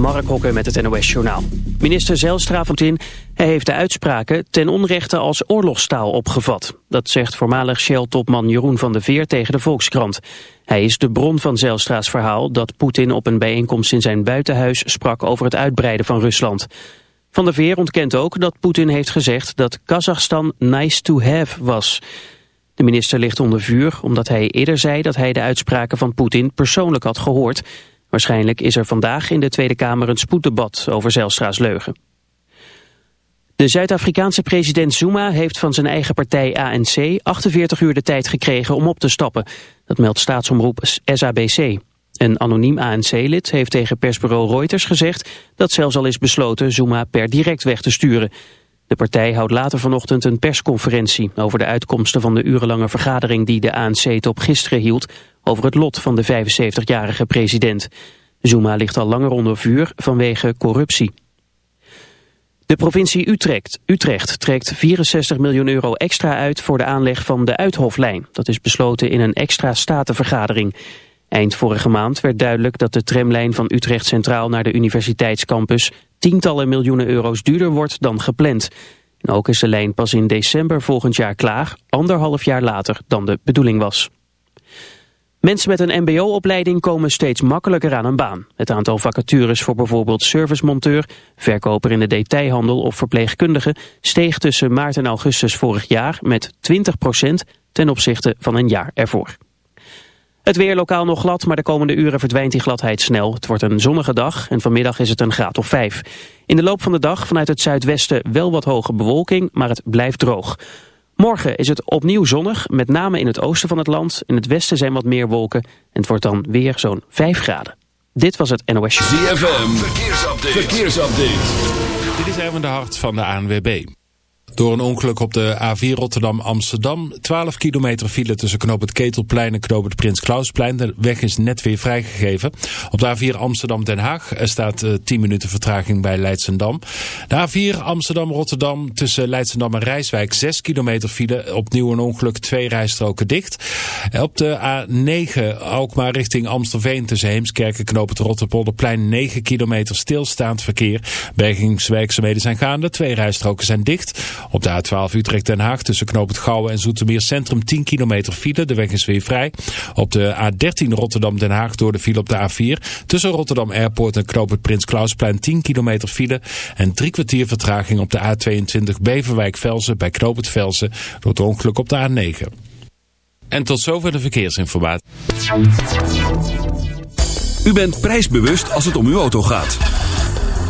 Mark Hokke met het NOS-journaal. Minister Zijlstra van in, hij heeft de uitspraken ten onrechte als oorlogstaal opgevat. Dat zegt voormalig Shell-topman Jeroen van der Veer tegen de Volkskrant. Hij is de bron van Zijlstra's verhaal dat Poetin op een bijeenkomst in zijn buitenhuis sprak over het uitbreiden van Rusland. Van der Veer ontkent ook dat Poetin heeft gezegd dat Kazachstan nice to have was. De minister ligt onder vuur omdat hij eerder zei dat hij de uitspraken van Poetin persoonlijk had gehoord... Waarschijnlijk is er vandaag in de Tweede Kamer een spoeddebat over Zelstra's leugen. De Zuid-Afrikaanse president Zuma heeft van zijn eigen partij ANC 48 uur de tijd gekregen om op te stappen. Dat meldt staatsomroep SABC. Een anoniem ANC-lid heeft tegen persbureau Reuters gezegd dat zelfs al is besloten Zuma per direct weg te sturen. De partij houdt later vanochtend een persconferentie over de uitkomsten van de urenlange vergadering die de ANC-top gisteren hield over het lot van de 75-jarige president. Zuma ligt al langer onder vuur vanwege corruptie. De provincie Utrecht, Utrecht trekt 64 miljoen euro extra uit voor de aanleg van de Uithoflijn. Dat is besloten in een extra statenvergadering. Eind vorige maand werd duidelijk dat de tramlijn van Utrecht Centraal naar de universiteitscampus tientallen miljoenen euro's duurder wordt dan gepland. En ook is de lijn pas in december volgend jaar klaar, anderhalf jaar later dan de bedoeling was. Mensen met een mbo-opleiding komen steeds makkelijker aan een baan. Het aantal vacatures voor bijvoorbeeld servicemonteur, verkoper in de detailhandel of verpleegkundige steeg tussen maart en augustus vorig jaar met 20% ten opzichte van een jaar ervoor. Het weer lokaal nog glad, maar de komende uren verdwijnt die gladheid snel. Het wordt een zonnige dag en vanmiddag is het een graad of 5. In de loop van de dag vanuit het zuidwesten wel wat hoge bewolking, maar het blijft droog. Morgen is het opnieuw zonnig, met name in het oosten van het land. In het westen zijn wat meer wolken en het wordt dan weer zo'n 5 graden. Dit was het NOS Show. ZFM, verkeersupdate. verkeersupdate. Dit is even de hart van de ANWB. Door een ongeluk op de A4 Rotterdam-Amsterdam. 12 kilometer file tussen knoop het Ketelplein en knoop het Prins Klausplein. De weg is net weer vrijgegeven. Op de A4 Amsterdam-Den Haag staat uh, eh, 10 minuten vertraging bij Leidsendam. De A4 Amsterdam-Rotterdam tussen Leidsendam en Rijswijk. 6 kilometer file. Opnieuw een ongeluk. Twee rijstroken dicht. Op de A9 Alkmaar richting Amstelveen tussen Heemskerk en knoop het Rotterpolderplein. 9 kilometer stilstaand verkeer. Bergingswerkzaamheden zijn gaande. Twee rijstroken zijn dicht. Op de A12 Utrecht-Den Haag tussen Knoop het Gouwen en Zoetermeer Centrum 10 kilometer file. De weg is weer vrij. Op de A13 Rotterdam-Den Haag door de file op de A4. Tussen Rotterdam Airport en Knoop het Prins Klausplein 10 kilometer file. En drie kwartier vertraging op de A22 Beverwijk-Velzen bij Knoop het Velzen door het ongeluk op de A9. En tot zover de verkeersinformatie. U bent prijsbewust als het om uw auto gaat.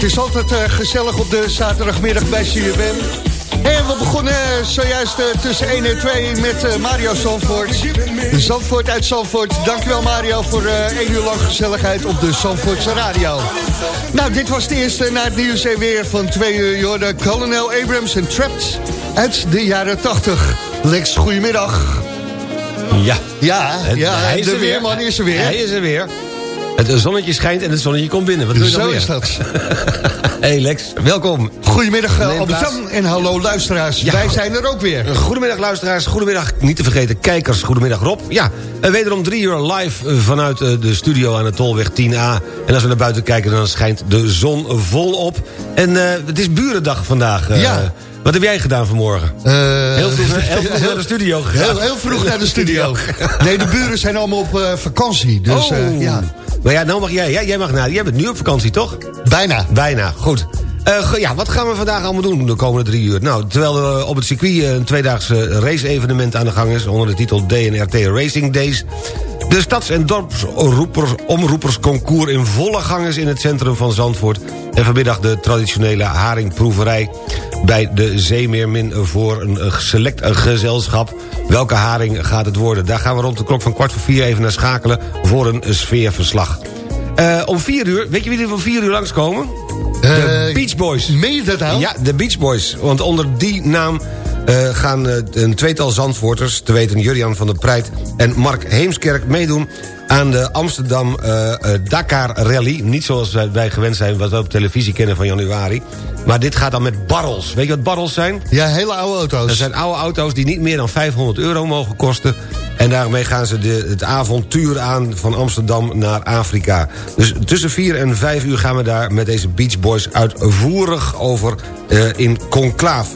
Het is altijd eh, gezellig op de zaterdagmiddag bij CFM. En we begonnen eh, zojuist eh, tussen 1 en 2 met Mario Zandvoort. Zandvoort uit Zandvoort. Dankjewel Mario voor eh 1 uur lang gezelligheid op de Zandvoortse radio. Nou, dit was de eerste na het nieuws en weer van 2 uur. Jorde Colonel Abrams en Trapped uit de jaren 80. Lex, goedemiddag. Ja, Ja, ja hij is de er weer. weerman is er weer. Hij is er weer. Het zonnetje schijnt en het zonnetje komt binnen. Wat doe je Zo is dat. Hey Lex, welkom. Goedemiddag eh. Albert-Jan en hallo luisteraars. Ja. Wij zijn er ook weer. Goedemiddag luisteraars, goedemiddag niet te vergeten kijkers, goedemiddag Rob. Ja, eh, wederom drie uur live eh, vanuit de studio aan de Tolweg 10A. En als we naar buiten kijken dan schijnt de zon volop. En het is burendag vandaag. Ja. Wat heb jij gedaan vanmorgen? Eh, Heel vroeg, heel vroeg naar de studio gegaan. Heel, heel vroeg naar de studio. Nee, de buren zijn allemaal op eh, vakantie. Dus oh, eh, ja, Maar ja, nou mag jij. Ja, jij mag naar. Jij bent nu op vakantie, toch? bijna. Bijna, goed. Eh, ja, wat gaan we vandaag allemaal doen de komende drie uur? Nou, terwijl er op het circuit eh, een tweedaagse race-evenement aan de gang is... onder de titel DNRT Racing Days... de stads- en dorpsomroepersconcours in volle gang is in het centrum van Zandvoort... en vanmiddag de traditionele haringproeverij bij de Zeemeermin... voor een eh, select gezelschap. Welke haring gaat het worden? Daar gaan we rond de klok van kwart voor vier even naar schakelen... voor een sfeerverslag. Eh, om vier uur, weet je wie er om vier uur langskomen? De Eh, Beach Boys. Meen je dat nou? Ja, de Beach Boys. Want onder die naam eh, gaan een tweetal Zandvoorters... te weten Jurian van der Preit en Mark Heemskerk meedoen... aan de Amsterdam eh, eh, Dakar Rally. Niet zoals wij- wij gewend zijn, wat we op televisie kennen van januari. Maar dit gaat dan met barrels. Weet je wat barrels zijn? Ja, hele oude auto's. Dat zijn oude auto's die niet meer dan 500 euro mogen kosten. En daarmee gaan ze de, het avontuur aan van Amsterdam naar Afrika. Dus tussen 4 en 5 uur gaan we daar met deze Beach Boys uitvoerig over eh, in conclaaf.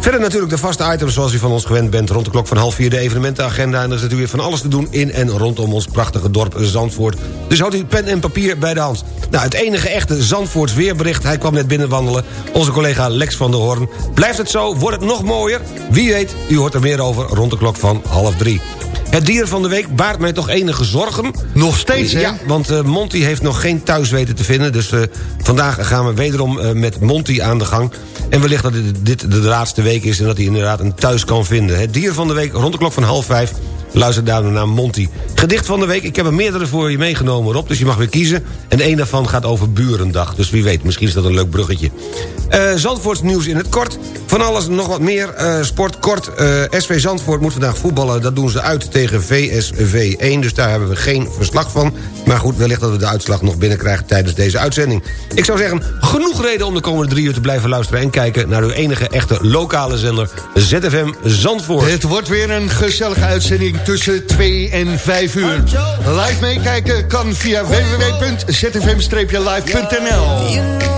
Verder natuurlijk de vaste items zoals u van ons gewend bent... rond de klok van half vier de evenementenagenda... en er is natuurlijk van alles te doen in en rondom ons prachtige dorp Zandvoort. Dus houdt u pen en papier bij de hand. Nou, het enige echte Zandvoorts weerbericht... hij kwam net binnenwandelen, onze collega Lex van der Hoorn. Blijft het zo? Wordt het nog mooier? Wie weet, u hoort er meer over rond de klok van half drie. Het dier van de week baart mij toch enige zorgen. Nog steeds, hè? Ja, want eh, Monty heeft nog geen thuis weten te vinden. Dus eh, vandaag gaan we wederom eh, met Monty aan de gang. En wellicht dat dit, dit de laatste week is en dat hij inderdaad een thuis kan vinden. Het dier van de week rond de klok van half vijf Luister daarna naar Monty. Gedicht van de week, ik heb er meerdere voor je meegenomen, Rob... dus je mag weer kiezen. En één daarvan gaat over Burendag. Dus wie weet, misschien is dat een leuk bruggetje. Eh Zandvoorts nieuws in het kort. Van alles nog wat meer. Eh, sport kort. Eh, SV Zandvoort moet vandaag voetballen. Dat doen ze uit tegen VSV 1. Dus daar hebben we geen verslag van. Maar goed, wellicht dat we de uitslag nog binnenkrijgen tijdens deze uitzending. Ik zou zeggen, genoeg reden om de komende drie uur te blijven luisteren... en kijken naar uw enige echte lokale zender ZFM Zandvoort. Het wordt weer een gezellige uitzending tussen 2 en 5 uur. Live meekijken kan via www.zfm-live.nl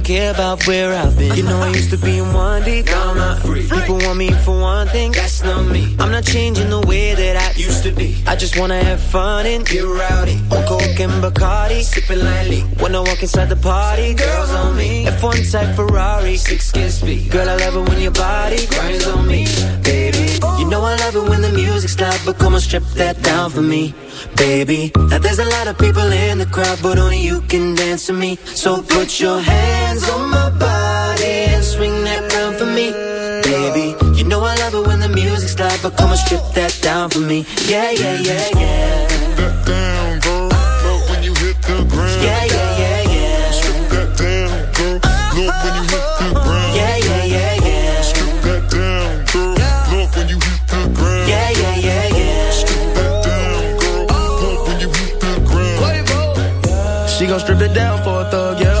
care about where I've been. You know I used to be in one deep, now I'm not free. People want me for one thing, that's not me. I'm not changing the way that I used to be. I just wanna have fun and get rowdy. On coke and Bacardi, sipping lightly. When I walk inside the party, girls on me. F1 type Ferrari, six kiss speed. Girl, I love it when your body grinds on me, baby. You know I love it when the music's loud, but come on, strip that down for me, baby. Now there's a lot of people in the crowd, but only you can dance to me. So put your hands on my body and swing that round for me, baby. You know I love it when the music's loud, but come on, strip that down for me. Yeah, yeah, yeah, yeah. Strip That down, girl. Love when you hit the ground. Yeah, yeah, yeah, yeah. Strip that down, girl. Love when you hit the ground. Yeah, yeah, yeah, yeah. Strip that down, girl. Love when you hit the ground. Yeah, yeah, yeah, yeah. Strip that down, girl. Love when you hit the ground. She gon' strip it down for a thug, yeah.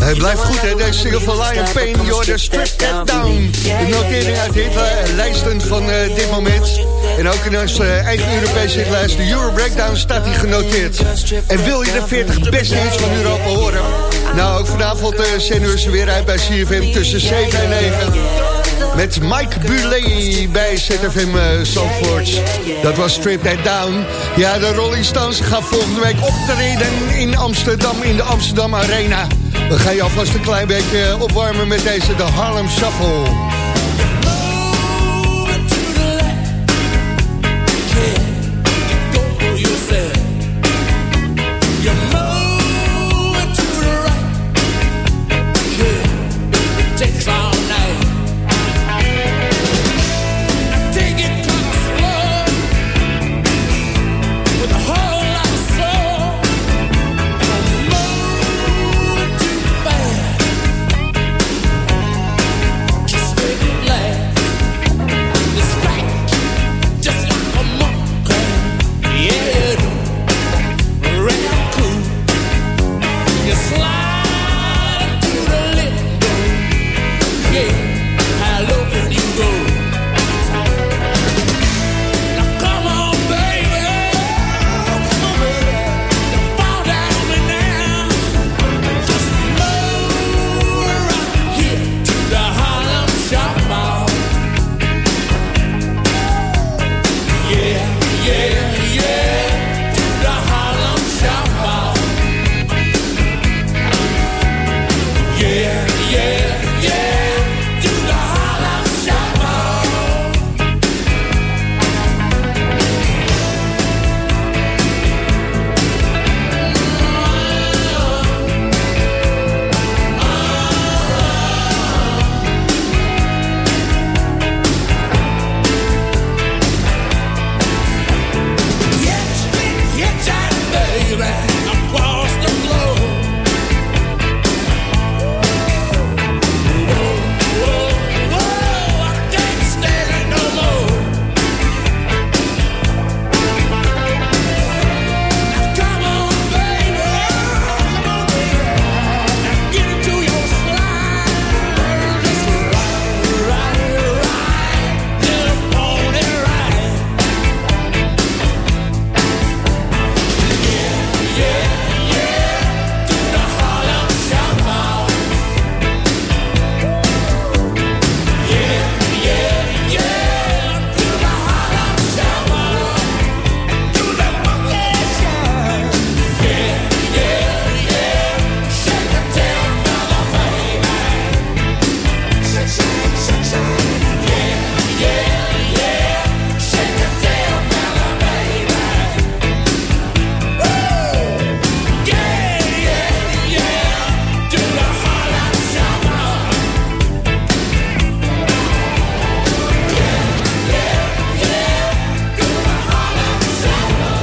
Hij blijft goed, hè? Deze single van Lion Payne, Jordan Strip That Down. De notering uit de lijsten van eh, dit moment. En ook in onze eigen Europese hitlijst, de Euro Breakdown, staat hij genoteerd. En wil je de 40 beste hits van Europa horen? Nou, ook vanavond uh, zenden we ze weer uit bij CFM tussen 7 en 9. Met Mike Bulet bij ZFM uh, Zandvoort. Dat was Strip That Down. Ja, de Rolling Stones gaan volgende week optreden in Amsterdam, in de Amsterdam Arena. We gaan je alvast een klein beetje opwarmen met deze de Harlem Shuffle. you go.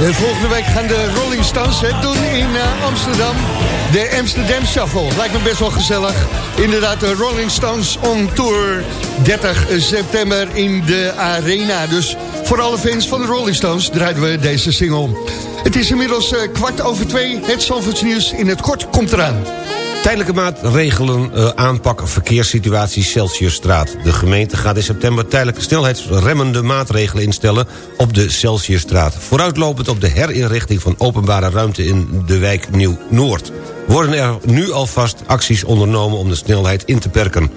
En volgende week gaan de Rolling Stones het doen in eh, Amsterdam. De Amsterdam Shuffle. Lijkt me best wel gezellig. Inderdaad, de Rolling Stones on tour 30 september in de Arena. Dus voor alle fans van de Rolling Stones draaien we deze single. Het is inmiddels eh, kwart over twee. Het Zandvoorts in het kort komt eraan. Tijdelijke maatregelen uh, aanpak verkeerssituatie Celsiusstraat. De gemeente gaat in september tijdelijke snelheidsremmende maatregelen instellen op de Celsiusstraat. Vooruitlopend op de herinrichting van openbare ruimte in de wijk Nieuw-Noord. Worden er nu alvast acties ondernomen om de snelheid in te perken.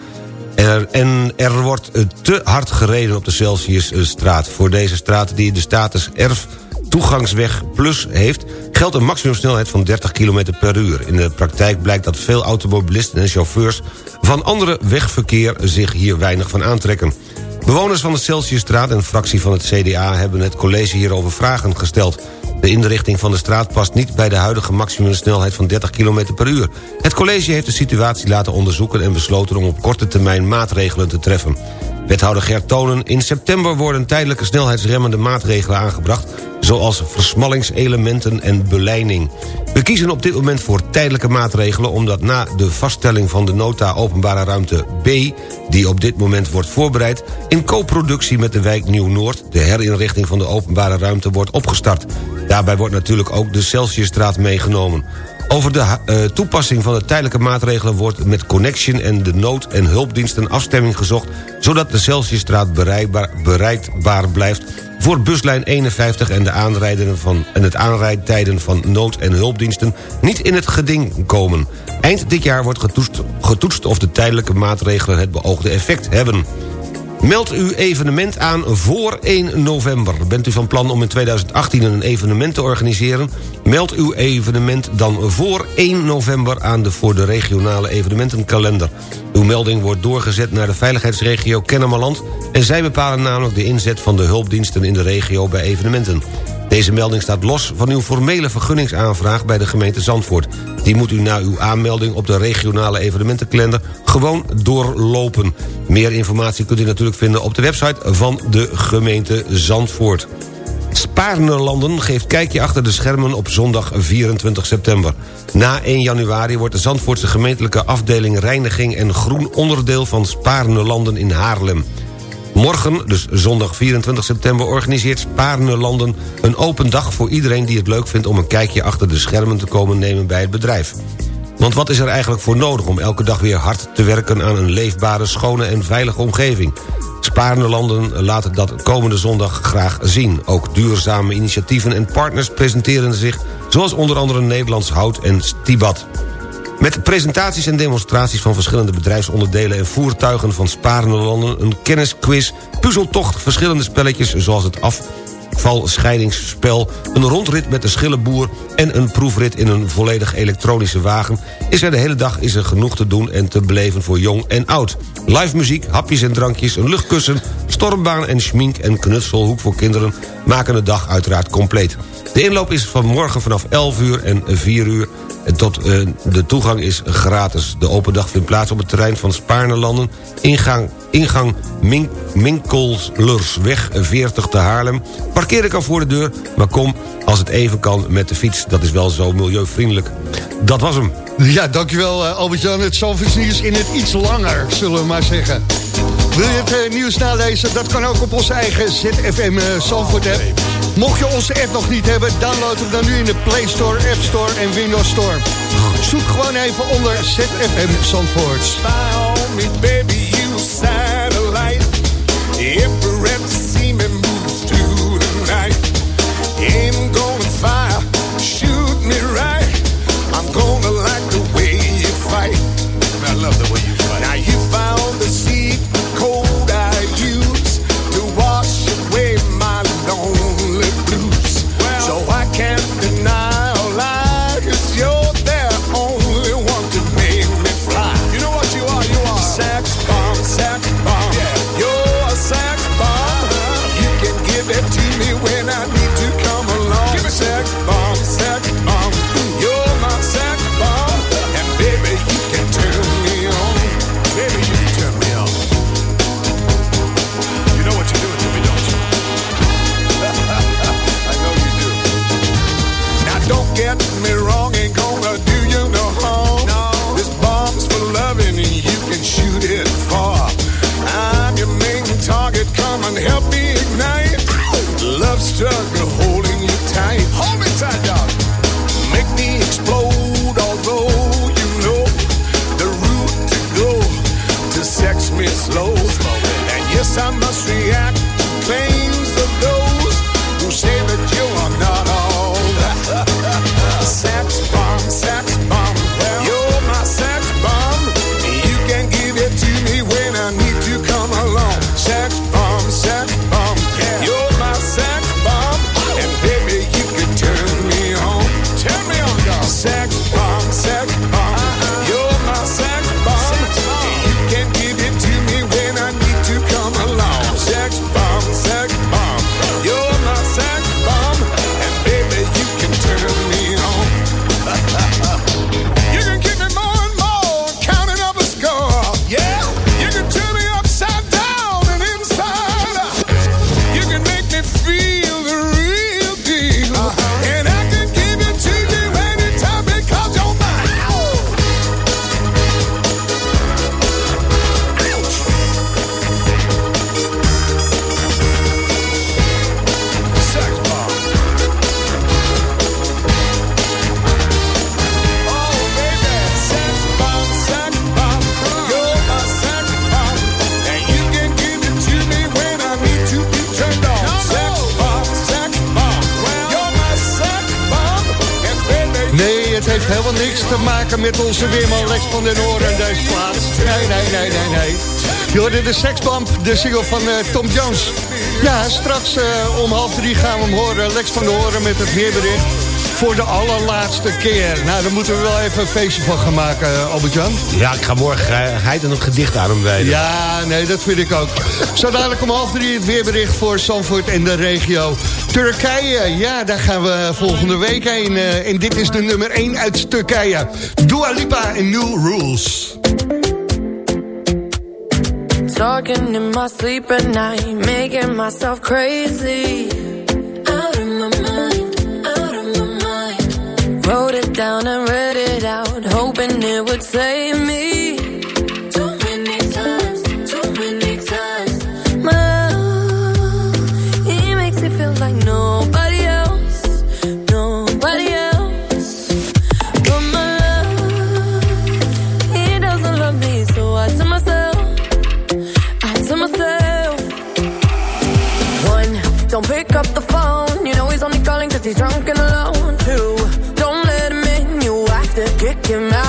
Er, en er wordt uh, te hard gereden op de Celsiusstraat. Voor deze straat die de status erf toegangsweg plus heeft... geldt een maximumsnelheid van 30 km per uur. In de praktijk blijkt dat veel automobilisten en chauffeurs... van andere wegverkeer zich hier weinig van aantrekken. Bewoners van de Celsiusstraat en fractie van het CDA... hebben het college hierover vragen gesteld. De inrichting van de straat past niet bij de huidige maximumsnelheid van 30 km per uur. Het college heeft de situatie laten onderzoeken en besloten om op korte termijn maatregelen te treffen. Wethouder Gert Tonen, in september worden tijdelijke snelheidsremmende maatregelen aangebracht... zoals versmallingselementen en beleiding. We kiezen op dit moment voor tijdelijke maatregelen... omdat na de vaststelling van de nota openbare ruimte B... die op dit moment wordt voorbereid... in co-productie met de wijk Nieuw-Noord... de herinrichting van de openbare ruimte wordt opgestart. Daarbij wordt natuurlijk ook de Celsiusstraat meegenomen. Over de uh, toepassing van de tijdelijke maatregelen wordt met Connection en de nood- en hulpdiensten afstemming gezocht... zodat de Celsiusstraat bereikbaar, bereikbaar blijft voor buslijn 51 en, de aanrijden van, en het aanrijdtijden van nood- en hulpdiensten niet in het geding komen. Eind dit jaar wordt getoetst of de tijdelijke maatregelen het beoogde effect hebben. Meld uw evenement aan voor 1 november. Bent u van plan om in 2018 een evenement te organiseren? Meld uw evenement dan voor 1 november aan de voor de regionale evenementenkalender. Uw melding wordt doorgezet naar de veiligheidsregio Kennemerland... en zij bepalen namelijk de inzet van de hulpdiensten in de regio bij evenementen. Deze melding staat los van uw formele vergunningsaanvraag bij de gemeente Zandvoort. Die moet u na uw aanmelding op de regionale evenementenkalender gewoon doorlopen. Meer informatie kunt u natuurlijk vinden op de website van de gemeente Zandvoort. Spaarnerlanden geeft kijkje achter de schermen op zondag 24 september. Na 1 januari wordt de Zandvoortse gemeentelijke afdeling Reiniging en Groen onderdeel van Spaarnerlanden in Haarlem. Morgen, dus zondag 24 september, organiseert Spaarnerlanden een open dag voor iedereen die het leuk vindt om een kijkje achter de schermen te komen nemen bij het bedrijf. Want wat is er eigenlijk voor nodig om elke dag weer hard te werken aan een leefbare, schone en veilige omgeving? Spaarnerlanden laten dat komende zondag graag zien. Ook duurzame initiatieven en partners presenteren zich... zoals onder andere Nederlands Hout en Stibat. Met presentaties en demonstraties van verschillende bedrijfsonderdelen... en voertuigen van Sparende Landen, een kennisquiz, puzzeltocht... verschillende spelletjes zoals het afvalscheidingsspel... een rondrit met de schillenboer en een proefrit in een volledig elektronische wagen... is er de hele dag is er genoeg te doen en te beleven voor jong en oud. Live muziek, hapjes en drankjes, een luchtkussen... stormbaan en schmink en knutselhoek voor kinderen... maken de dag uiteraard compleet. De inloop is van morgen vanaf 11 uur en 4 uur tot, uh, de toegang is gratis. De open dag vindt plaats op het terrein van Spaarnelanden. Ingang, ingang Mink, Minkelslersweg 40 te Haarlem. Parkeer ik al voor de deur, maar kom als het even kan met de fiets. Dat is wel zo milieuvriendelijk. Dat was hem. Ja, dankjewel uh, Albert-Jan. Het Zalvers nieuws in het iets langer, zullen we maar zeggen. Wil je het uh, nieuws nalezen? Dat kan ook op onze eigen ZFM uh, Zalvoort app. Mocht je onze app nog niet hebben, download hem dan nu in de Play Store, App Store en Windows Store. Zoek gewoon even onder ZFM Zandvoort. Baby, you And yes, I must react. Claim met onze weerman Lex van den Hoorn in deze plaats. Nee, nee, nee, nee, nee. Je de Sexbump, de single van eh, Tom Jones. Ja, straks eh, om half drie gaan we hem horen. Eh, Lex van den Hoorn met het weerbericht voor de allerlaatste keer. Nou, daar moeten we wel even een feestje van gaan maken, Albert-Jan. Ja, ik ga morgen hij en gedicht aan hem wijden. Ja, nee, dat vind ik ook. Zo dadelijk om half drie het weerbericht voor Sanford en de regio. Turkije. Ja, daar gaan we volgende week heen. Eh, en dit is de nummer 1 uit Turkije. Dua Lipa in New Rules. Talking in my sleep at night, making myself crazy. Out of my mind, out of my mind. Wrote it down and read it out, hoping it would save me. he's drunk and alone too. Don't let him in, you have to kick him out.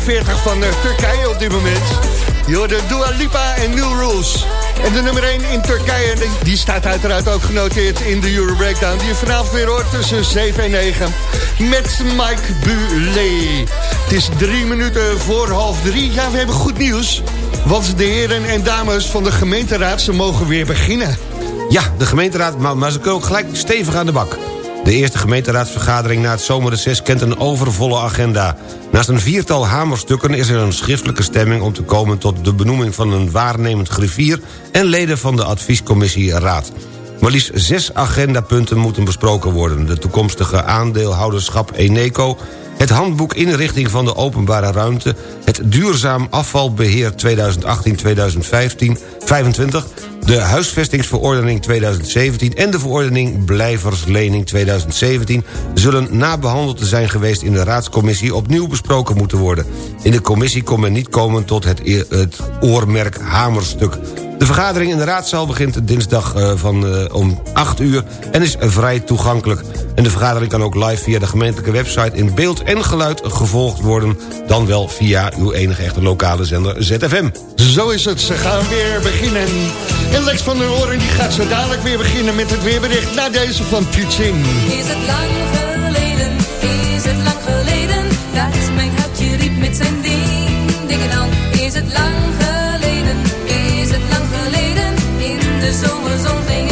40 van eh, Turkije op dit moment. Jorden, Dua Lipa en New Rules. En de nummer 1 in Turkije, die staat uiteraard ook genoteerd in de Euro Breakdown. Die je vanavond weer hoort tussen 7 en 9 met Mike Bule. Het is drie minuten voor half drie. Ja, we hebben goed nieuws. Want de heren en dames van de gemeenteraad, ze mogen weer beginnen. Ja, de gemeenteraad, maar, maar ze kunnen ook gelijk stevig aan de bak. De eerste gemeenteraadsvergadering na het zomerreces kent een overvolle agenda. Naast een viertal hamerstukken is er een schriftelijke stemming... om te komen tot de benoeming van een waarnemend griffier... en leden van de adviescommissie Raad. Maar liefst zes agendapunten moeten besproken worden. De toekomstige aandeelhouderschap Eneco... het handboek inrichting van de openbare ruimte... het duurzaam afvalbeheer 2018-2025... 25, de huisvestingsverordening 2017 en de verordening blijverslening 2017 zullen na behandeld te zijn geweest in de raadscommissie opnieuw besproken moeten worden. In de commissie kon men niet komen tot het, eer- het oormerk hamerstuk. De vergadering in de raadzaal begint dinsdag eh, van, eh, om 8 uur en is vrij toegankelijk. En de vergadering kan ook live via de gemeentelijke website in beeld en geluid gevolgd worden, dan wel via uw enige echte lokale zender ZFM. Zo is het, ze gaan weer beginnen. En Lex van der Oren die gaat zo dadelijk weer beginnen met het weerbericht... na deze van Tietjing. Is het lang geleden, is het lang geleden, dat mijn hartje riep met zijn ding, dingen dan. Is het lang geleden, in de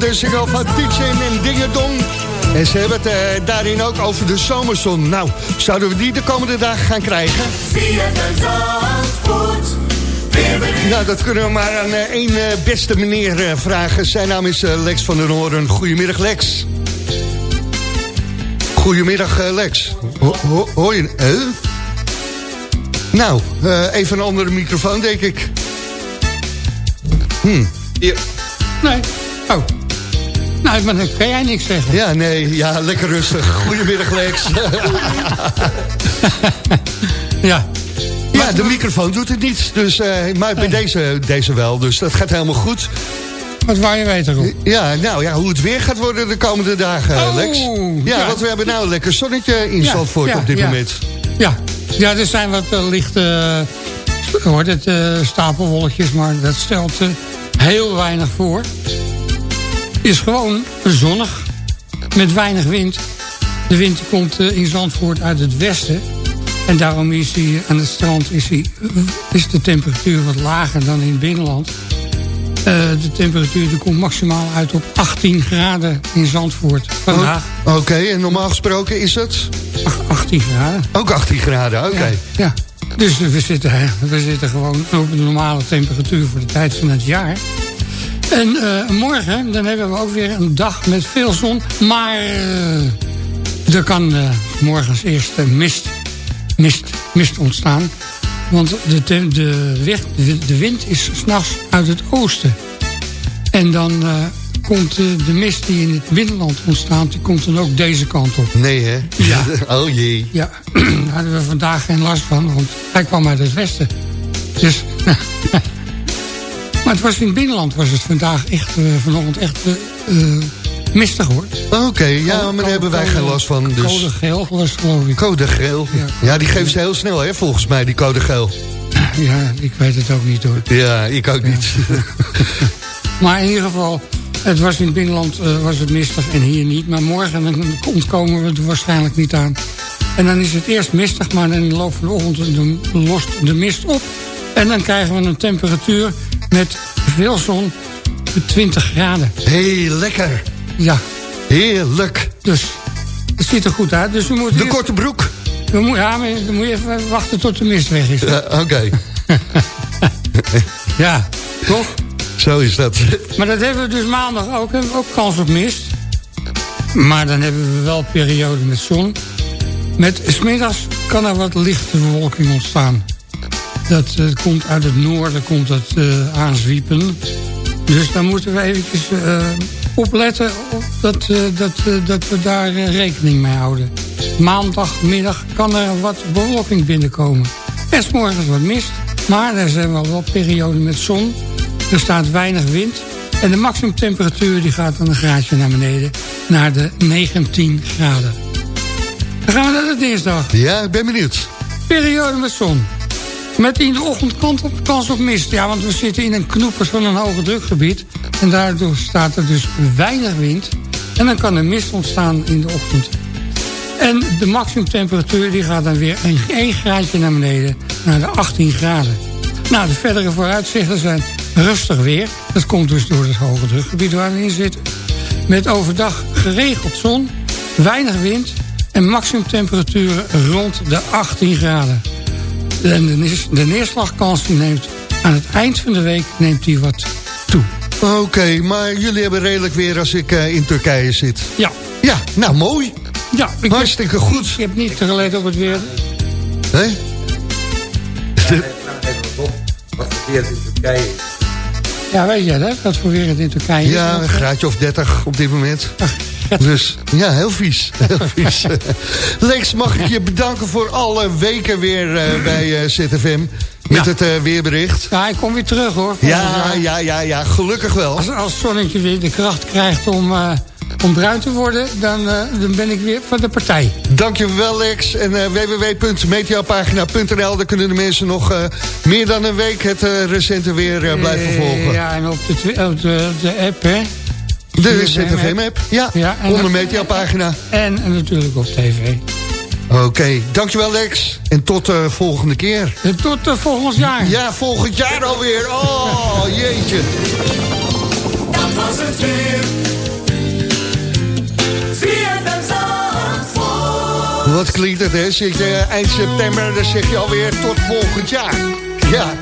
van de single van Tietjing en Dingedong. En ze hebben het eh, daarin ook over de zomerzon. Nou, zouden we die de komende dagen gaan krijgen? Nou, dat kunnen we maar aan eh, één eh, beste meneer vragen. Zijn naam is Lex van den Hoorn. Goedemiddag, Lex. Goedemiddag, Lex. Ho ho- hoor je... eh? Nou, eh, even een andere microfoon, denk ik. Hm. Nee. Oh. Nou, maar dan kan jij niks zeggen. Ja, nee, ja, lekker rustig. Goedemiddag, Lex. Ja. ja, de microfoon doet het niet, dus, eh, maar bij deze, deze wel. Dus dat gaat helemaal goed. Wat wou je weten, Rob? Ja, nou ja, hoe het weer gaat worden de komende dagen, Oh, Lex. Ja, ja. want we hebben nou een lekker zonnetje in Ja, Zandvoort ja, op dit moment. Ja. ja, er zijn wat eh, lichte hoort het, stapelwolkjes, maar dat stelt eh, heel weinig voor. Is gewoon zonnig, met weinig wind. De wind komt eh, in Zandvoort uit het westen. En daarom is hij, aan het strand is, hij, is de temperatuur wat lager dan in het binnenland. Eh, de temperatuur die komt maximaal uit op 18 graden in Zandvoort vandaag. Oh, Oké, en normaal gesproken is het? 18 graden. Ook 18 graden, oké. Ja, ja. Dus we zitten, we zitten gewoon op een normale temperatuur voor de tijd van het jaar. En eh, morgen, dan hebben we ook weer een dag met veel zon. Maar eh, er kan eh, morgens eerst mist, mist, mist ontstaan. Want de, de, wind, de, wind is s'nachts uit het oosten. En dan komt de mist die in het binnenland ontstaat... die komt dan ook deze kant op. Nee, hè? Ja. oh jee. Ja, daar hadden we vandaag geen last van, want hij kwam uit het westen. Dus, maar het was in het binnenland was het vandaag echt, eh, vanochtend echt eh, eh, mistig hoor. Oké, ja, maar daar hebben wij geen last van. Dus. Code geel was geloof ik. Code geel. Ja, die geven ze heel snel, hè, volgens mij, die code geel. Ja, ik weet het ook niet hoor. Ja, ik ook niet. Maar in ieder geval, het was in het binnenland was het mistig en hier niet. Maar morgen dan ontkomen we er waarschijnlijk niet aan. En dan is het eerst mistig, maar in de loop van de ochtend dan lost de mist op. En dan krijgen we een temperatuur met veel zon, 20 graden. Hé, lekker. Ja. Heerlijk. Dus het ziet er goed uit. Dus we moeten De eerst- korte broek. we moeten, ja, maar dan moet je even wachten tot de mist weg is. Oké, Ja, toch? zo is dat. Maar dat hebben we dus maandag ook. Hebben we ook kans op mist. Maar dan hebben we wel periode met zon. Met smiddags kan er wat lichte bewolking ontstaan. Dat eh, komt uit het noorden, komt dat eh, aanzwiepen. Dus dan moeten we eventjes eh, opletten op dat, dat, dat we daar rekening mee houden. Maandagmiddag kan er wat bewolking binnenkomen. En 's morgens wat mist. Maar er zijn wel wat perioden met zon. Er staat weinig wind. En de maximumtemperatuur die gaat dan een graadje naar beneden. Naar de 19 graden. Dan gaan we naar de dinsdag. Ja, ik ben benieuwd. Periode met zon. Met in de ochtend kans op, mist. Ja, want we zitten in een knoepers van een hoge drukgebied. En daardoor staat er dus weinig wind. En dan kan er mist ontstaan in de ochtend. En de maximumtemperatuur die gaat dan weer een 1 graadje naar beneden. Naar de 18 graden. Nou, de verdere vooruitzichten zijn rustig weer. Dat komt dus door het hoge drukgebied waar we in zitten. Met overdag geregeld zon, weinig wind... en maximumtemperaturen rond de 18 graden. En de, neers- de neerslagkans die neemt aan het eind van de week neemt die wat toe. Oké, maar jullie hebben redelijk weer als ik eh, in Turkije zit. Ja. Ja, nou mooi. Ja, ik Hartstikke goed. Ik heb niet gelet op het weer. Hé? Wat voor weer in Turkije is. Ja, weet jij dat? Wat voor weer het in Turkije is? Ja, een graadje of 30 op dit moment. Dus ja, heel vies. Heel vies. Lex, mag ik je bedanken voor alle weken weer eh, bij eh, ZFM. Met Ja. het eh, weerbericht. Ja, ik kom weer terug hoor. Ja, ja, ja, ja, gelukkig wel. Als, als het zonnetje weer de kracht krijgt om, om bruin te worden... Dan, dan ben ik weer van de partij. Dankjewel Lex. En www.meteopagina.nl Daar kunnen de mensen nog meer dan een week het recente weer blijven volgen. Ja, en op de, op de, de app, hè. De ZFM-app. Ja, Ja, en onder Meteopagina. En, en natuurlijk op tv. Oké, dankjewel Lex. En tot de volgende keer. En tot eh, volgend jaar. Ja, volgend jaar alweer. Oh, jeetje. Dat was het weer. Wat klinkt het, hè? Zit je eind september, dan zeg je alweer tot volgend jaar. Ja,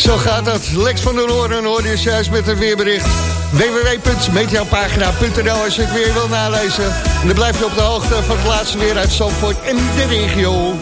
zo gaat dat. Lex van der Hoorn hoor je juist met een weerbericht. www.meteopagina.nl als je het weer wil nalezen. En dan blijf je op de hoogte van het laatste weer uit Zandvoort en de regio.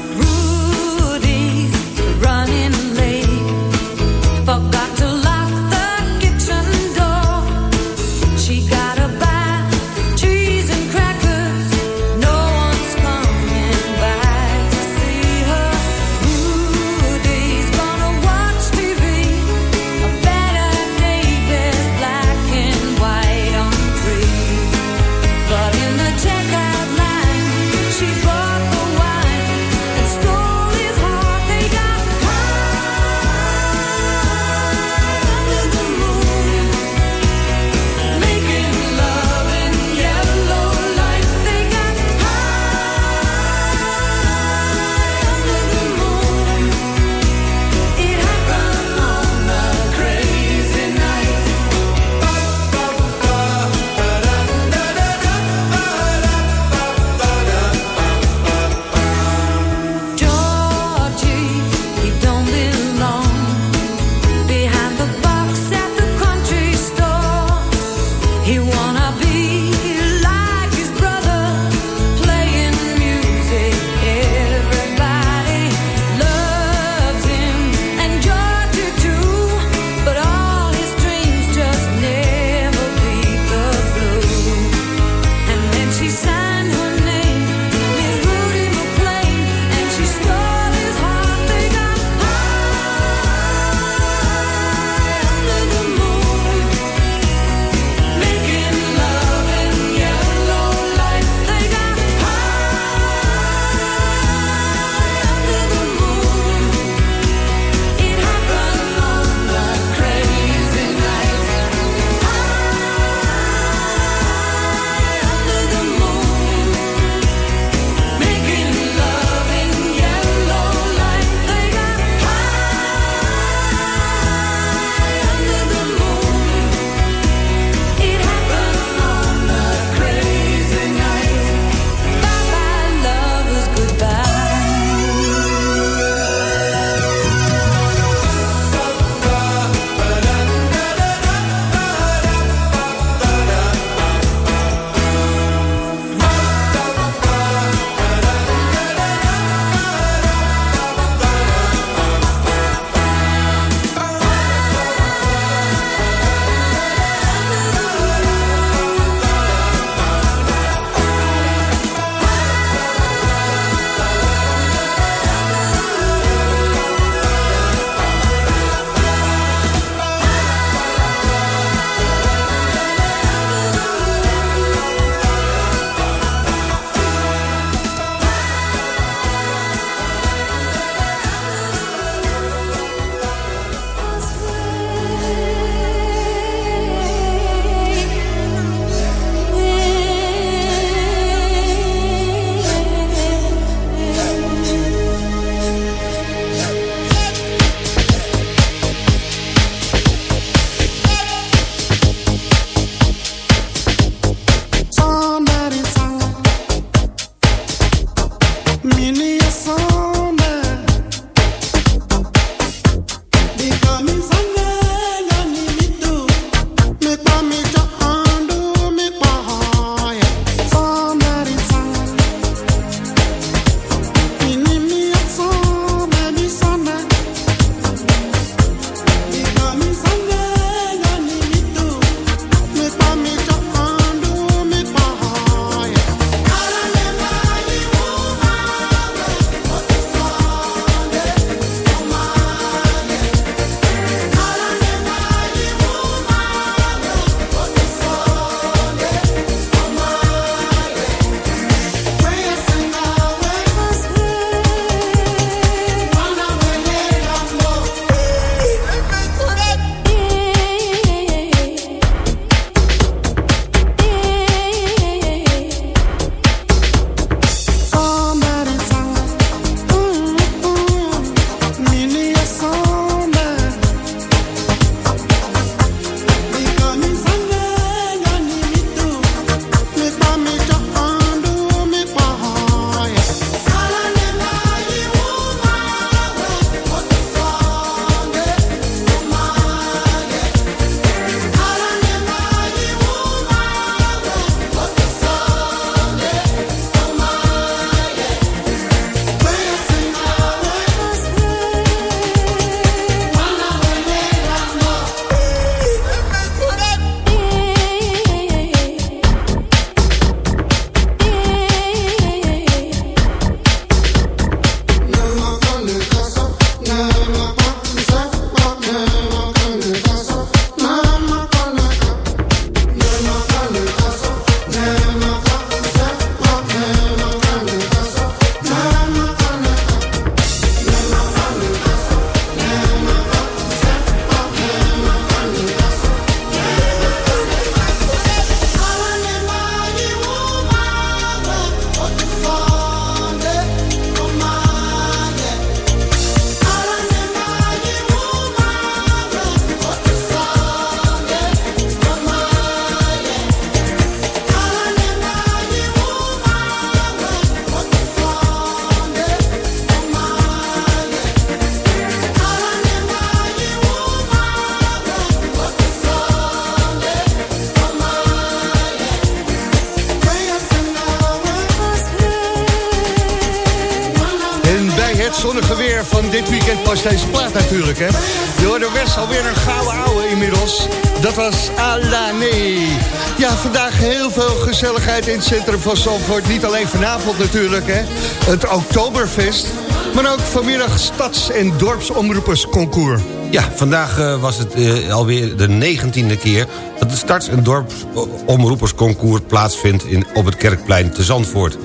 Gezelligheid in het centrum van Zandvoort. Niet alleen vanavond natuurlijk, hè. Het Oktoberfest. Maar ook vanmiddag stads- en dorpsomroepersconcours. Ja, vandaag eh, was het eh, alweer de negentiende keer... dat het Starts- en Dorpsomroepersconcours plaatsvindt in, op het Kerkplein te Zandvoort.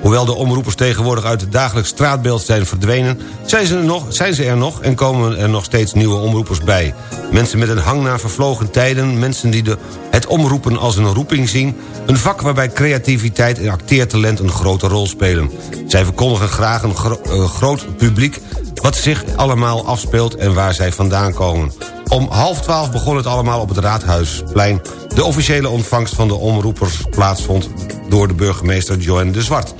Hoewel de omroepers tegenwoordig uit het dagelijks straatbeeld zijn verdwenen... Zijn ze, er nog, zijn ze er nog en komen er nog steeds nieuwe omroepers bij. Mensen met een hang naar vervlogen tijden... mensen die de, het omroepen als een roeping zien... een vak waarbij creativiteit en acteertalent een grote rol spelen. Zij verkondigen graag een eh, groot publiek wat zich allemaal afspeelt en waar zij vandaan komen. Om half twaalf begon het allemaal op het Raadhuisplein. De officiële ontvangst van de omroepers plaatsvond door de burgemeester Joanne de Zwart.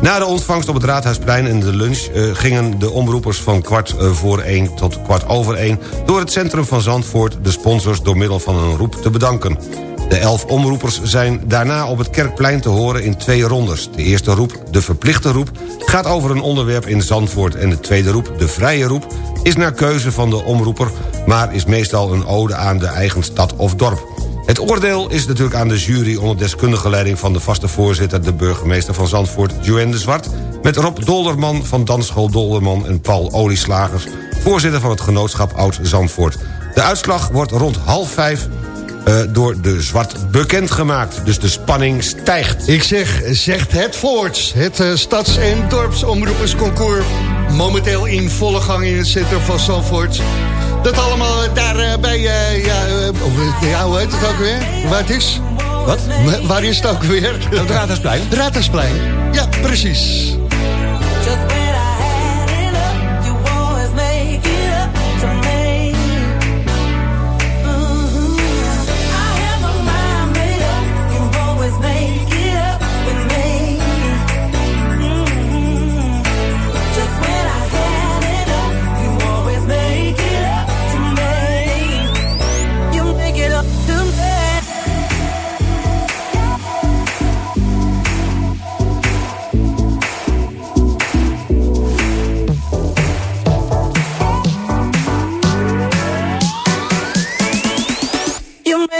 Na de ontvangst op het Raadhuisplein en de lunch... eh, gingen de omroepers van kwart eh, voor één tot kwart over één... door het centrum van Zandvoort de sponsors door middel van een roep te bedanken. De elf omroepers zijn daarna op het Kerkplein te horen in twee rondes. De eerste roep, de verplichte roep, gaat over een onderwerp in Zandvoort... en de tweede roep, de vrije roep, is naar keuze van de omroeper... maar is meestal een ode aan de eigen stad of dorp. Het oordeel is natuurlijk aan de jury onder deskundige leiding van de vaste voorzitter... de burgemeester van Zandvoort, Joanne de Zwart... met Rob Dolderman van Dansschool Dolderman en Paul Olieslagers... voorzitter van het genootschap Oud Zandvoort. De uitslag wordt rond half vijf eh, door de Zwart bekendgemaakt. Dus de spanning stijgt. Ik zeg, zegt het voort. Het eh, stads- en dorpsomroepersconcours. Momenteel in volle gang in het centrum van Zandvoort. Dat allemaal daar eh, bij, eh, ja, eh, of, ja, hoe heet het ook weer? Waar het is? Wat? Wa- Waar is het ook weer? Het Raadhuisplein? Raadhuisplein. Ja, precies.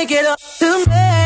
Make it up to me.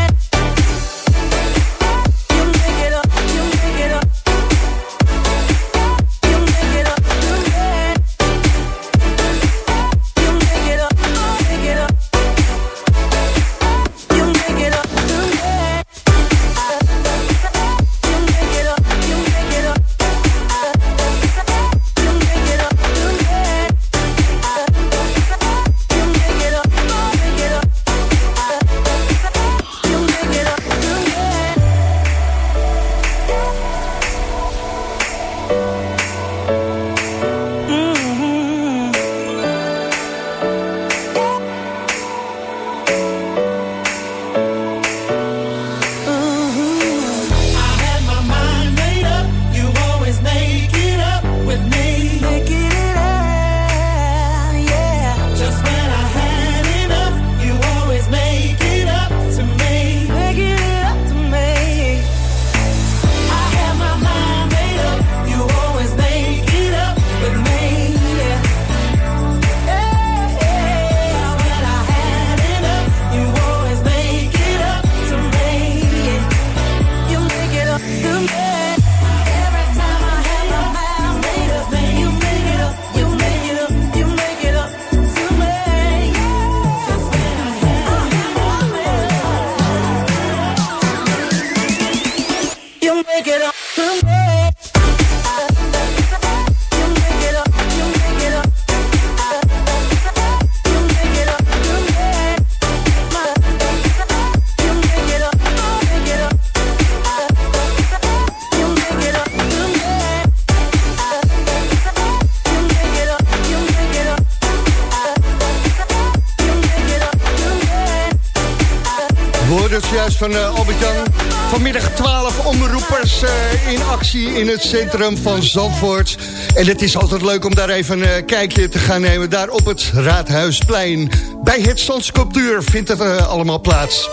Van eh, Albert-Jan. Vanmiddag 12 omroepers eh, in actie in het centrum van Zandvoort. En het is altijd leuk om daar even een eh, kijkje te gaan nemen. Daar op het Raadhuisplein. Bij het Zandsculptuur vindt het allemaal plaats.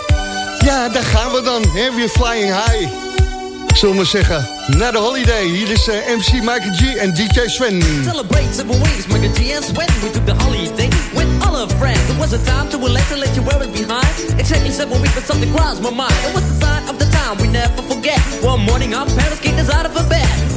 Ja, daar gaan we dan. Hè? Weer flying high. Zullen we zeggen, naar de holiday. Hier is eh, MC Michael G en DJ Sven. Celebrate several ways, Michael G and Sweat. We took the holiday with all our friends. It was a time to relax and let you wear it behind. Exactly seven weeks, but something crossed my mind. It was the sign of the time we never forget. One morning, our parents kicked us out of a bed.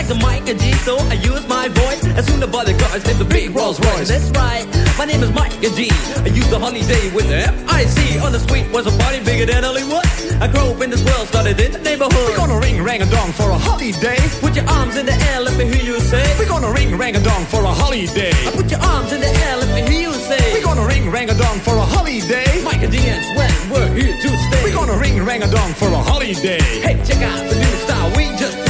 like the mic and G, so I use my voice. As soon as the bodyguards named the big Rolls Royce. That's right, my name is Mike and G. I use the holiday with the M-I-C. On the street was a party bigger than Hollywood. I grew up in this world, started in the neighborhood. We're gonna ring rang a dong for a holiday. Put your arms in the air, let me hear you say. We're gonna ring rang a dong for a holiday. I put your arms in the air, let me hear you say. We're gonna ring rang a dong for a holiday. Mike and G and Swen, we're here to stay. We're gonna ring rang a dong for a holiday. Hey, check out the new style we just.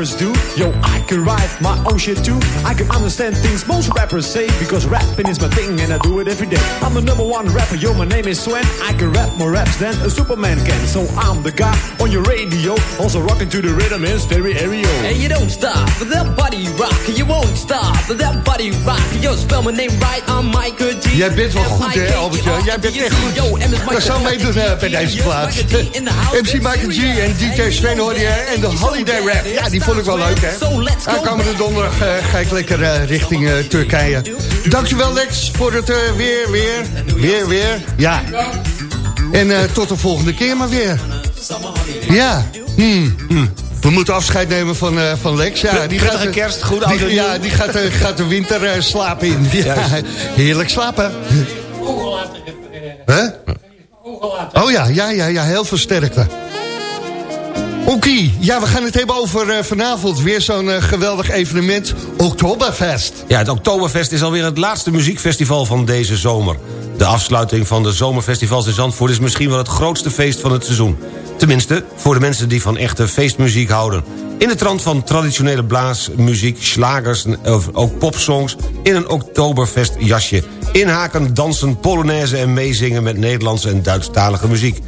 rappers do. Yo, I can write my own shit too. I can understand things most rappers say because rapping is my thing and I do it every day. I'm the number one rapper. Yo, my name is Swen. I can rap more raps than a Superman can. So I'm the guy on your radio, also rocking to the rhythm in stereo. And you don't stop with that body rock. You won't stop with that body rock. Yo, spell my name right, I'm Michael G. Jij bent wel goed, hè, Albertje? Jij bent echt goed. We zou meedoen bij deze plaats. MC Michael G en DJ Sven hoor je en de Holiday Rap. Ja, die vond ik wel leuk, hè? Aankomende donderdag eh, ga ik lekker eh, richting eh, Turkije. Dankjewel, Lex, voor het eh, weer, weer, weer, weer. Ja. En eh, tot de volgende keer maar weer. Ja. Hmm, hmm. We moeten afscheid nemen van, eh, van Lex. Ja, die Prettige gaat, kerst, goed die, Ja, die gaat, gaat de winter eh, slapen in. Ja, heerlijk slapen. Hè? Oh ja, ja, ja, ja, heel veel sterkte. Oké, ja, we gaan het hebben over eh, vanavond. Weer zo'n eh, geweldig evenement, Oktoberfest. Ja, het Oktoberfest is alweer het laatste muziekfestival van deze zomer. De afsluiting van de zomerfestivals in Zandvoort... is misschien wel het grootste feest van het seizoen. Tenminste, voor de mensen die van echte feestmuziek houden. In de trant van traditionele blaasmuziek, slagers... of ook popsongs in een Oktoberfest jasje. Inhaken, dansen, polonaise en meezingen... met Nederlandse en Duitsstalige muziek.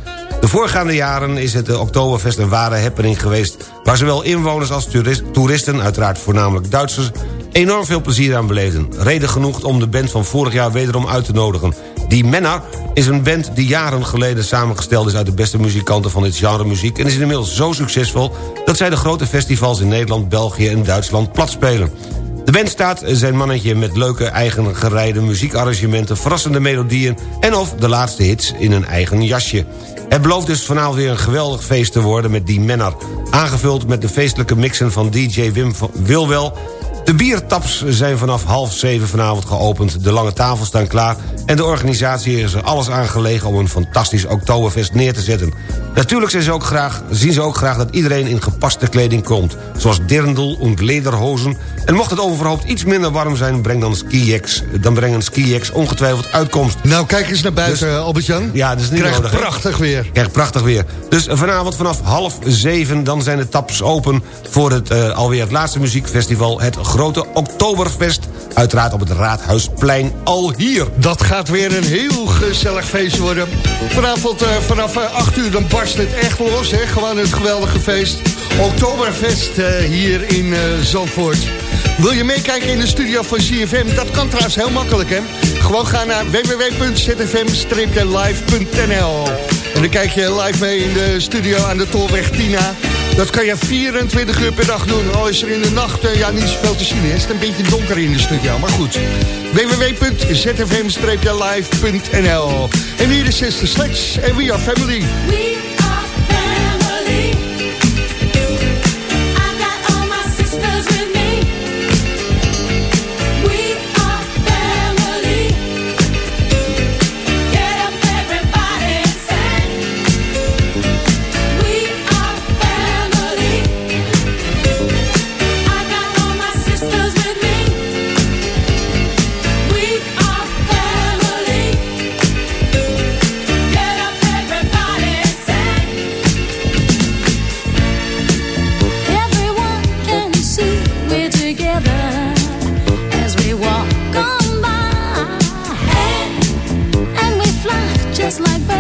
De voorgaande jaren is het eh, Oktoberfest een ware happening geweest... waar zowel inwoners als toeris- toeristen, uiteraard voornamelijk Duitsers... enorm veel plezier aan beleefden. Reden genoeg om de band van vorig jaar wederom uit te nodigen. Die Menna is een band die jaren geleden samengesteld is... uit de beste muzikanten van dit genre muziek... en is inmiddels zo succesvol dat zij de grote festivals in Nederland, België en Duitsland platspelen. De band staat zijn mannetje met leuke eigen gereide muziekarrangementen... verrassende melodieën en of de laatste hits in een eigen jasje. Het belooft dus vanavond weer een geweldig feest te worden met die Menner. Aangevuld met de feestelijke mixen van DJ Wim Wilwel... De biertaps zijn vanaf half zeven vanavond geopend. De lange tafels staan klaar en de organisatie is er alles aan gelegen... om een fantastisch Oktoberfest neer te zetten. Natuurlijk zijn ze ook graag, zien ze ook graag dat iedereen in gepaste kleding komt. Zoals dirndl en lederhozen. En mocht het overhoop iets minder warm zijn, breng dan skijacks. Dan brengen skijacks ongetwijfeld uitkomst. Nou, kijk eens naar buiten, Albert-Jan. Ja, dat is niet Krijg nodig. prachtig weer. Krijg prachtig weer. Dus vanavond vanaf half zeven, dan zijn de taps open... voor het, eh, alweer het laatste muziekfestival, het grote Oktoberfest. Uiteraard op het Raadhuisplein al hier. Dat gaat weer een heel gezellig feest worden. Vanavond eh, vanaf eh, 8 uur dan barst het echt los. Hè? Gewoon het geweldige feest. Oktoberfest eh, hier in eh, Zandvoort. Wil je meekijken in de studio van CFM? Dat kan trouwens heel makkelijk, hè? Gewoon ga naar www.zfm-live.nl En dan kijk je live mee in de studio aan de Tolweg Tina. Dat kan je 24 uur per dag doen. Al is er in de nacht eh, ja, niet zoveel te zien. is een beetje donker in de studio, maar goed. www.zfm-live.nl En hier is Sister Sledge en We Are Family. Just like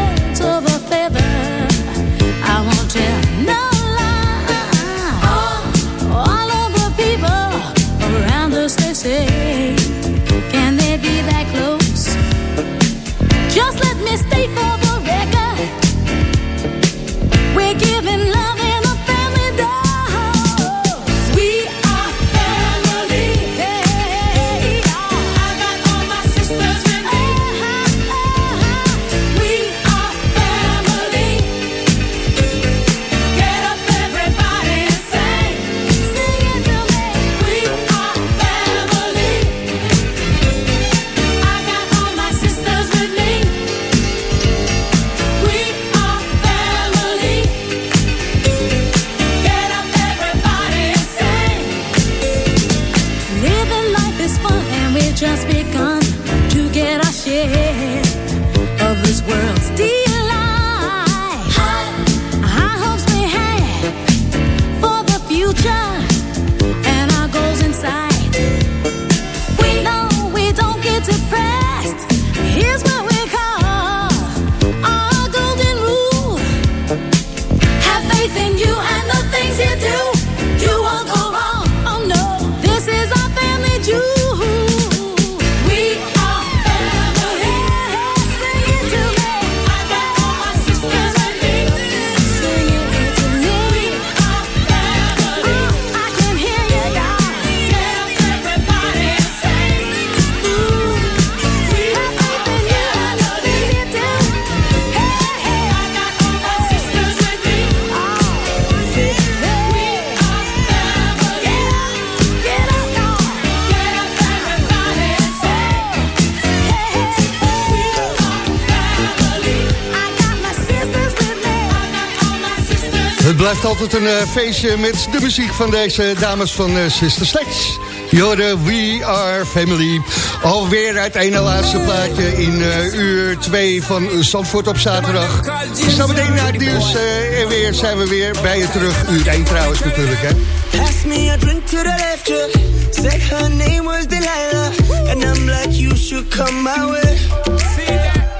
blijft altijd een eh, feestje met de muziek van deze dames van eh, Sister Sledge. Je hoorde We Are Family. Alweer het ene laatste plaatje in eh, uur 2 van Zandvoort op zaterdag. Zometeen na het nieuws en weer zijn we weer bij je terug. Uur 1 trouwens natuurlijk, hè. Pass me a drink to the left, yeah. Said her name was Delilah. And I'm like, you should come my way.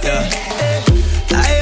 Yeah. I